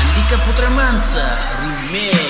Andika Putramansa remix.